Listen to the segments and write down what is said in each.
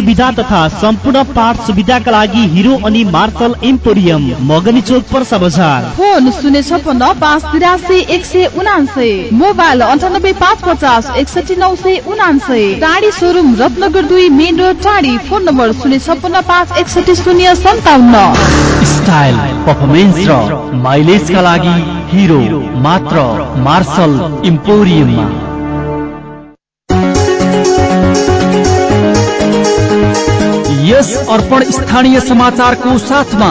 सुविधा तथा सम्पूर्ण पाठ सुविधाका लागि हिरो अनि मार्शल इम्पोरियम मगनी चोक पर्सा बजार। फोन शून्य छपन्न पाँच तिरासी एक सय उनान्सय। मोबाइल अन्ठानब्बे पाँच पचास एकसठी नौ सय उनान्सय। टाढी सोरुम रत्नगर दुई main road Tadi. Phone number शून्य छपन्न पाँच एकसठी शून्य सन्ताउन्न। स्टाइल पर्फर्मेन्स र माइलेजका लागि हिरो मात्र मार्शल इम्पोरियममा यस अर्पण स्थानीय समाचारको साथमा।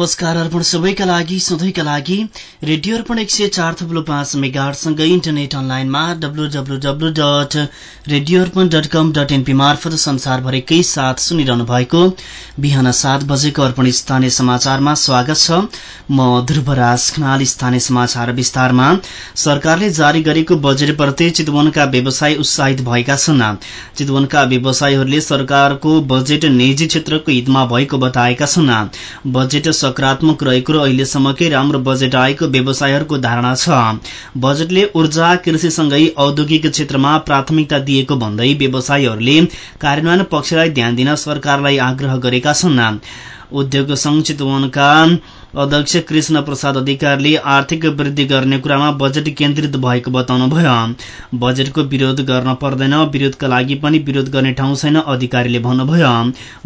नमस्कार अर्पण सबैका लागि सधैँका लागि रेडियो अर्पण एक सय चार थुप्लो पाँच मेगाहरूसँगै इन्टरनेट अनलाइनमा WWW dot radio Arpan dot com dot NP मार्फत संसारभरिकै साथ सुनिरहनु भएको बिहान सात बजेको अर्पण स्थानीय समाचारमा स्वागत छ। म ध्रुवराज खनाल स्थानीय समाचार विस्तारमा। सरकारले जारी गरेको बजेटप्रति चितवनका व्यवसायी उत्साहित भएका छन्। चितवनका व्यवसायीहरूले सरकारको बजेट निजी क्षेत्रको हितमा भएको बताएका छन्। बजेट सकारात्मक रहेको र अहिलेसम्मकै राम्रो बजेट आएको व्यवसायहरूको धारणा छ। बजेटले ऊर्जा कृषिसँगै औद्योगिक क्षेत्रमा प्राथमिकता दिएको भन्दै व्यवसायीहरूले कार्यान्वयन पक्षलाई ध्यान दिन सरकारलाई आग्रह गरेका छन्। उद्योग संघ चितवनका अध्यक्ष कृष्ण प्रसाद अधिकारीले आर्थिक वृद्धि गर्ने कुरामा बजेट केन्द्रित भएको बताउनुभयो। बजेटको विरोध गर्न पर्दैन विरोधका लागि पनि विरोध गर्ने ठाउँ छैन अधिकारीले भन्नुभयो।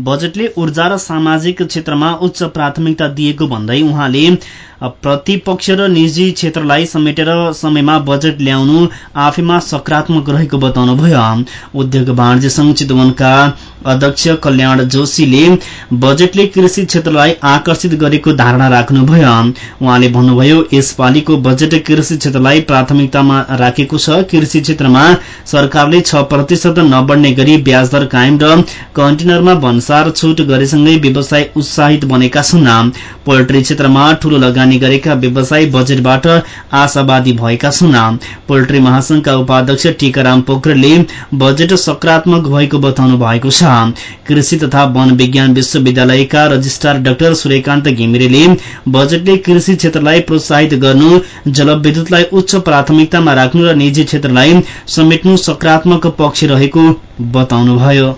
बजेटले ऊर्जा र सामाजिक क्षेत्रमा उच्च प्राथमिकता दिएको भन्दै उहाँले प्रतिपक्ष र निजी क्षेत्रलाई समेटेर समयमा बजेट ल्याउनु आफैमा सकारात्मक रहेको बताउनुभयो। उद्योग वाणिज्य संघ चितवनका अध्यक्ष कल्याण जोशीले बजेटले कृषि क्षेत्रलाई आकर्षित गरेको धारणा राख्नुभयो। उहाँले भन्नुभयो यसपालिको बजेट कृषि क्षेत्रलाई प्राथमिकतामा राखेको छ। कृषि क्षेत्रमा सरकारले छ प्रतिशत नबढ्ने गरी ब्याज दर कायम र कन्टेनरमा भन्सार छूट गरेसँगै व्यवसाय उत्साहित बनेका छन्। पोल्ट्री क्षेत्रमा ठूलो लगानी गरेका व्यवसायी बजेटबाट आशावादी भएका छन्। पोल्ट्री महासंघका उपाध्यक्ष टीकाराम पोखरेलले बजेट सकारात्मक भएको बताउनु भएको छ। कृषि तथा वन विज्ञान विश्वविद्यालयका रजिस्ट्रार डाक्टर सूर्यकान्त घिमिरेले बजेटले कृषि क्षेत्रलाई प्रोत्साहित गर्नु जलविद्युतलाई उच्च प्राथमिकतामा राख्नु र निजी क्षेत्रलाई समेट्नु सकारात्मक पक्ष रहेको बताउनुभयो।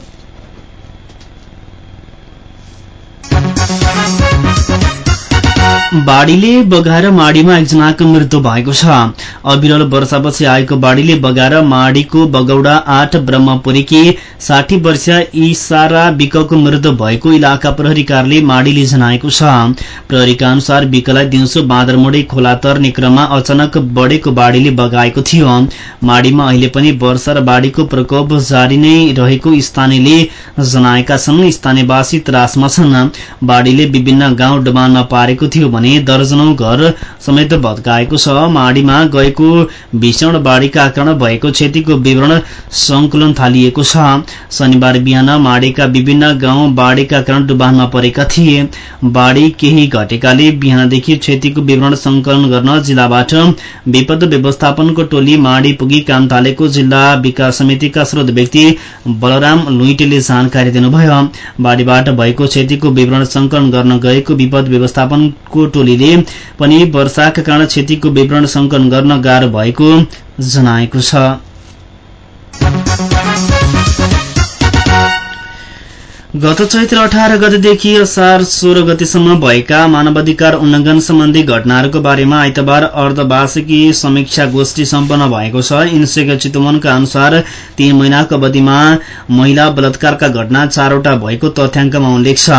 बाढीले बगाएर माडीमा एकजनाको मृत्यु भएको छ। अविरल वर्षापछि आएको बाढीले बगाएर माडीको बगौडा आठ ब्रह्मपुरीकी साठी वर्षीय इसारा विकको मृत्यु भएको इलाका प्रहरी कार्यालय माडीले जनाएको छ। प्रहरीका अनुसार विकलाई दिउँसो बाँदरमोडी खोला तर्ने क्रममा अचानक बढेको बाढीले बगाएको थियो। माडीमा अहिले पनि वर्षा र बाढीको प्रकोप जारी नै रहेको स्थानीयले जनाएका छन्। स्थानीयवासी त्रासमा छन्। बाढीले विभिन्न गाउँ डुबानमा पारेको थियो भने दर्जनौ घर समेत भत्काएको छ। माडीमा गएको भीषण बाढ़ीका कारण भएको क्षतिको विवरण संकलन थालिएको छ। शनिबार बिहान माडीका विभिन्न गाउँ बाढ़ीका कारण डुबानमा परेका थिए। बाढ़ी केही घटेकाले बिहानदेखि क्षतिको विवरण संकलन गर्न जिल्लाबाट विपद व्यवस्थापनको टोली माडी पुगी काम थालेको जिल्ला विकास समितिका स्रोत व्यक्ति बलराम लुइटेले जानकारी दिनुभयो। बाढ़ीबाट भएको क्षतिको विवरण संकलन गर्न गएको विपद व्यवस्थापनको टोलीले पनि वर्षाका कारण क्षतिको विवरण संकलन गर्न गाह्रो भएको जनाएको छ। गत चैत्र अठार गतेदेखि असार सोह्र गतिसम्म भएका मानवाधिकार उल्लंघन सम्बन्धी घटनाहरूको बारेमा आइतबार अर्धवार्षिकी समीक्षा गोष्ठी सम्पन्न भएको छ। इन्सेक चितवनका अनुसार तीन महिनाको अवधिमा महिला बलात्कारका घटना चारवटा भएको तथ्याङ्कमा उल्लेख छ।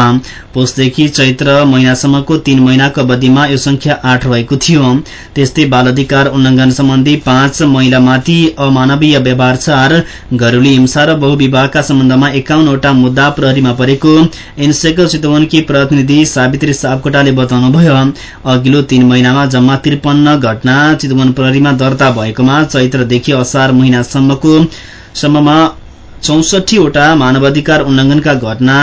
पुसदेखि चैत्र महिनासम्मको तीन महिनाको अवधिमा यो संख्या आठ रहेको थियो। त्यस्तै बाल अधिकार उल्लंघन सम्बन्धी पाँच महिलामाथि अमानवीय व्यवहार चार घरेलु हिंसा र बहुविवाहका सम्बन्धमा एकाउन्नवटा मुद्दा प्रहरी परेको इन्सेक चितवनकी प्रतिनिधि सावित्री सापकोटाले बताउनुभयो अघिल्लो तीन महिनामा जम्मा त्रिपन्न घटना चितवन प्रहरीमा दर्ता भएकोमा चैत्रदेखि असार महिनासम्मको सम्ममा चौसठीवटा मानवाधिकार उल्लंघनका घटना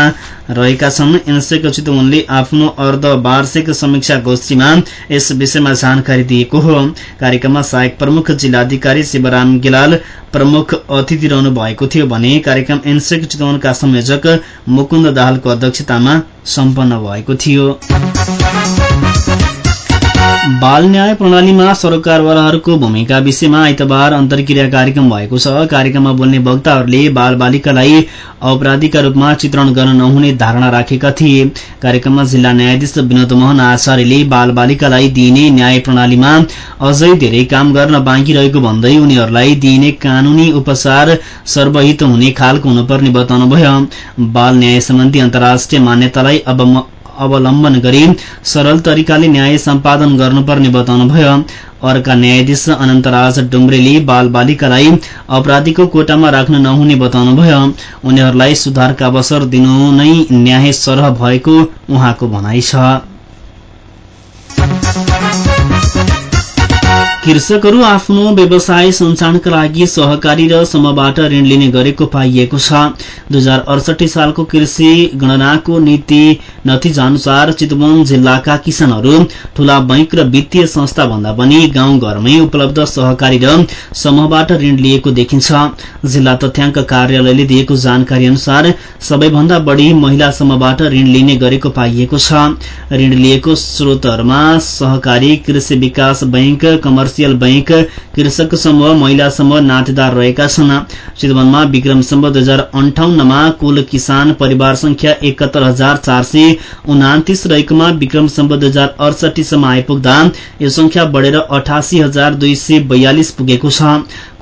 रहेका छन्। इन्सेक चितवनले आफ्नो अर्धवार्षिक समीक्षा गोष्ठीमा यस विषयमा जानकारी दिएको हो। कार्यक्रममा सहायक प्रमुख जिल्लाधिकारी शिवराम गेलाल प्रमुख अतिथि रहनु भएको थियो भने कार्यक्रम इन्सेक चितवनका संयोजक मुकुन्द दाहालको अध्यक्षतामा सम्पन्न भएको थियो। बाल न्याय प्रणालीमा सरकारवालाहरूको भूमिका विषयमा आइतबार अन्तर्क्रिया कार्यक्रम भएको छ। कार्यक्रममा बोल्ने वक्ताहरूले बाल बालिकालाई अपराधीका रूपमा चित्रण गर्न नहुने धारणा राखेका थिए। कार्यक्रममा जिल्ला न्यायाधीश विनोद मोहन आचार्यले बाल बालिकालाई दिइने न्याय प्रणालीमा अझै धेरै काम गर्न बाँकी रहेको भन्दै उनीहरूलाई दिइने कानूनी उपचार सर्वहित हुने खालको हुनुपर्ने बताउनुभयो। बाल न्याय सम्बन्धी अन्तर्राष्ट्रिय मान्यतालाई अवलम्बन गरी सरल तरिकाले न्याय सम्पादन गर्नुपर्ने बताउनुभयो अर्का न्यायाधीश अनन्तराज डुम्रेले बाल बालिकालाई अपराधीको कोटामा राख्न नहुने बताउनुभयो उनीहरूलाई सुधारका अवसर दिनु नै न्याय सरह भएको उहाँको भनाइ छ। कृषकहरू आफ्नो व्यवसाय सञ्चालनका लागि सहकारी र समूहबाट ऋण लिने गरेको पाइएको छ। दुई हजार अडसठी सालको कृषि गणनाको नीति नतिजा अनुसार चितवन जिल्लाका किसानहरू ठूला बैंक र वित्तीय संस्था भन्दा पनि गाउँ घरमै उपलब्ध सहकारी र समूहबाट ऋण लिएको देखिन्छ। जिल्ला तथ्याङ्क कार्यालयले दिएको जानकारी अनुसार सबैभन्दा बढ़ी महिला समूहबाट ऋण लिने गरेको पाइएको छ। ऋण लिएको स्रोतहरूमा सहकारी कृषि विकास बैंक कमर्स कमर्सियल बैंक कृषक समूह महिला समूह नातेदार रहेका छन्। चितवनमा विक्रम सम्म दुई हजार अन्ठाउन्नमा कुल किसान परिवार संख्या एकहत्तर हजार चार सय उनातिस रहेकोमा विक्रम सम्म दुई हजार अडसठीसम्म आइपुग्दा यो संख्या बढ़ेर अठासी हजार दुई सय बयालिस पुगेको छ।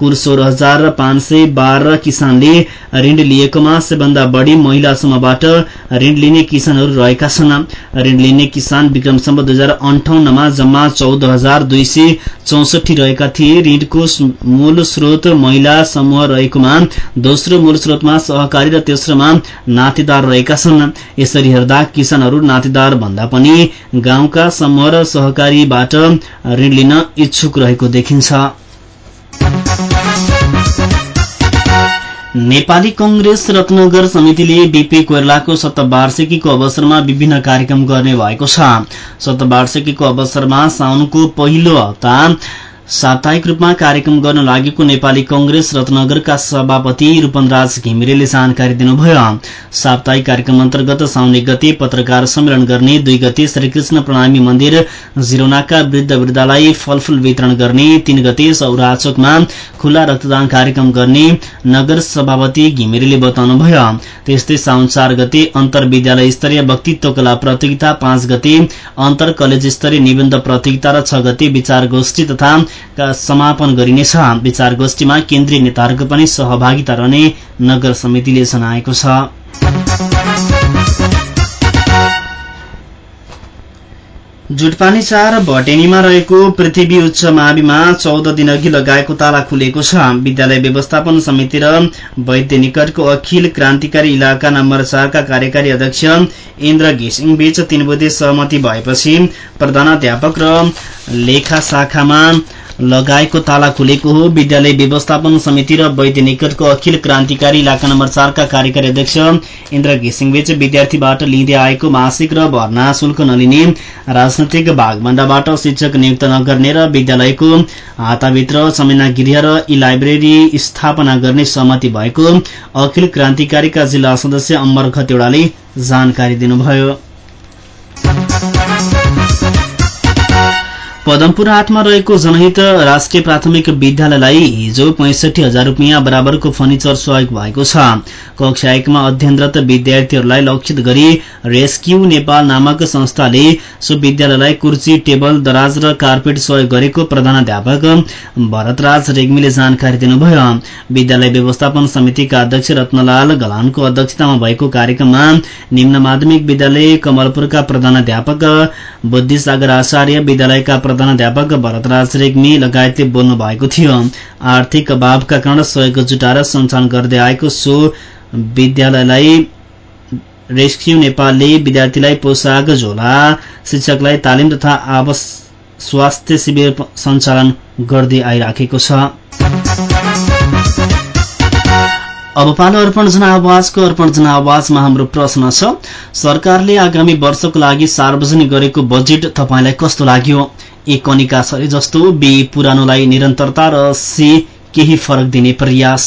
कुल सोह्र हजार पाँच सय बाह्र किसानले ऋण लिएकोमा सबभन्दा बढ़ी महिला समूहबाट ऋण लिने किसानहरू रहेका छन्। ऋण लिने किसान विक्रम सम्म दुई हजार अन्ठाउन्नमा जम्मा चौध हजार दुई सय चौसठी रहेका थिए। ऋणको मूल स्रोत महिला समूह रहेकोमा दोस्रो मूल स्रोतमा सहकारी र तेस्रोमा नातेदार रहेका छन्। यसरी हेर्दा किसानहरू नातेदार भन्दा पनि गाउँका समूह र सहकारीबाट ऋण लिन इच्छुक रहेको देखिन्छ। नेपाली कंग्रेस रत्नगर समितिले बीपी कोइरलाको शतवार्षिकीको अवसरमा विभिन्न कार्यक्रम गर्ने भएको छ। शतवार्षिकीको अवसरमा साउनको पहिलो हप्ता साप्ताहिक रूपमा कार्यक्रम गर्न लागेको नेपाली कंग्रेस रत्नगरका सभापति रूपनराज घिमिरेले जानकारी दिनुभयो। साप्ताहिक कार्यक्रम अन्तर्गत साउने गते पत्रकार सम्मेलन गर्ने दुई गते श्रीकृष्ण प्रणामी मन्दिर जिरोनाका वृद्ध वृद्धालाई फलफूल वितरण गर्ने तीन गते सौराचोकमा खुल्ला रक्तदान कार्यक्रम गर्ने नगर सभापति घिमिरेले बताउनुभयो। त्यस्तै साउन चार गते अन्तर विद्यालय स्तरीय वक्तित्व कला प्रतियोगिता पाँच गते अन्तर कलेज स्तरीय निबन्ध प्रतियोगिता र छ गते विचार गोष्ठी तथा समापन गरिनेछ। विचार गोष्ठीमा केन्द्रीय नेताहरूको पनि सहभागिता रहने नगर समितिले जनाएको छ। जुटपानी चार भटेनीमा रहेको पृथ्वी उच्च माविमा चौध दिनअघि लगाएको ताला खुलेको छ। विद्यालय व्यवस्थापन समिति र वैद्य निकटको अखिल क्रान्तिकारी इलाका नम्बर चारका कार्यकारी अध्यक्ष इन्द्र घिसिङ बीच तीन बुधे सहमति भएपछि प्रधानाध्यापक र लेखा शाखामा लगाएको ताला खुलेको हो। विद्यालय व्यवस्थापन समिति र वैद्य निकटको अखिल क्रान्तिकारी इलाका नम्बर चारका कार्यकारी अध्यक्ष इन्द्र घिसिङबीच विद्यार्थीबाट लिँदै आएको मासिक र भर्ना शुल्क नलिने राजनैतिक भागभण्डाबाट शिक्षक नियुक्त नगर्ने र विद्यालयको हाताभित्र समिना गृह र ई लाइब्रेरी स्थापना गर्ने सहमति भएको अखिल क्रान्तिकारीका जिल्ला सदस्य अम्बर खतेडाले जानकारी दिनुभयो। पदमपुर हाटमा रहेको जनहित राष्ट्रिय प्राथमिक विद्यालयलाई हिजो पैंसठी हजार रूपियाँ बराबरको फर्निचर सहयोग भएको छ। कक्षा एकमा अध्ययनरत विद्यार्थीहरूलाई लक्षित गरी रेस्क्यू नेपाल नामक संस्थाले सो विद्यालयलाई कुर्ची टेबल दराज र कार्पेट सहयोग गरेको प्रधानाध्यापक भरतराज रेग्मीले जानकारी दिनुभयो। विद्यालय व्यवस्थापन समितिका अध्यक्ष रत्नलाल घलानको अध्यक्षतामा भएको कार्यक्रममा निम्न माध्यमिक विद्यालय कमलपुरका प्रधानाध्यापक बुद्धिसागर आचार्य विद्यालयका प्रधानाध्यापक भरतराज रेग्मी लगायतले बोल्नु भएको थियो। आर्थिक अभावका कारण सहयोग जुटाएर सञ्चालन गर्दै आएको सो विद्यालयलाई रेस्क्यू नेपालले विद्यार्थीलाई पोसाक झोला शिक्षकलाई तालिम तथा आवास स्वास्थ्य शिविर सञ्चालन गर्दै आइराखेको छ। अब पालो अर्पण जनावाजको अर्पण जनावाजमा हाम्रो प्रश्न छ सरकारले आगामी वर्षको लागि सार्वजनिक गरेको बजेट तपाईँलाई कस्तो लाग्यो? ए कनिका सरे जस्तो बी पुरानोलाई निरन्तरता र सी केही फरक दिने प्रयास।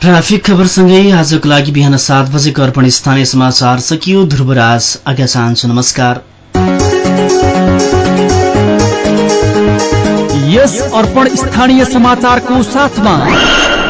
ट्राफिक खबरसँगै आजको लागि बिहान सात बजेको अर्पण स्थानीय समाचार सकियो। ध्रुवराज आज्ञा नमस्कार। यस अर्पण स्थानीय समाचारको साथमा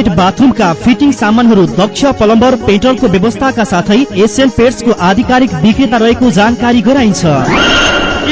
टोयलेट बाथरुमका फिटिङ सामानहरू दक्ष प्लम्बर पेट्रोलको व्यवस्थाका साथै एसियन पेट्सको आधिकारिक विक्रेता रहेको जानकारी गराइन्छ।